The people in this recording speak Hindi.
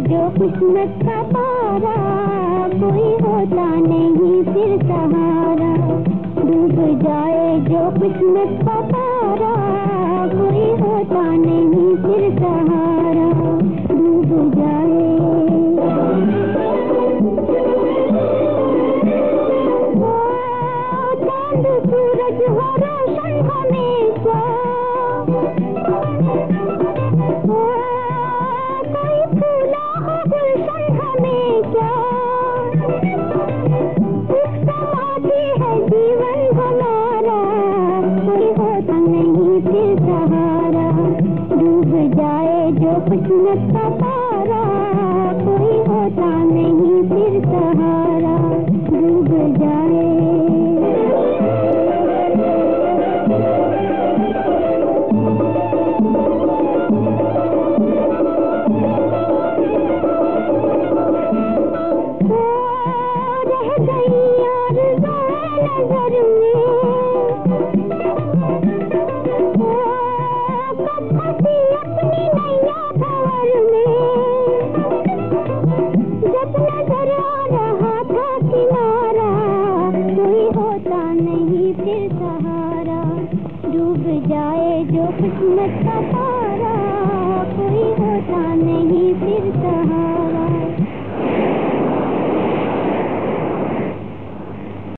जो किस्मत का पारा, कोई होता नहीं फिर सहारा। डूब जाए जो किस्मत का पारा जब झुलसता जो किस्मत का तारा कोई होता नहीं।